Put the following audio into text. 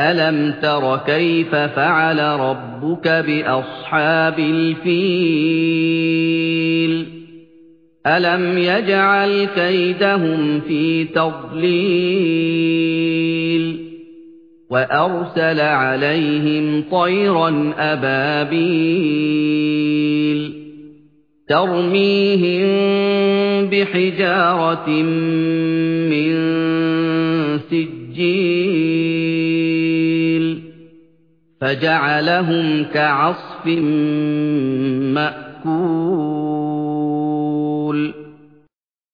أَلَمْ تَرَ كَيْفَ فَعَلَ رَبُّكَ بِأَصْحَابِ الْفِيلِ أَلَمْ يَجْعَلْ كَيْدَهُمْ فِي تَضْلِيلٍ وَأَرْسَلَ عَلَيْهِمْ طَيْرًا أَبَابِيلَ تَرْمِيهِم بِحِجَارَةٍ مِّن سِجِّيلٍ فَجَعَلَهُمْ كَعَصْفٍ مَّأْكُولٍ.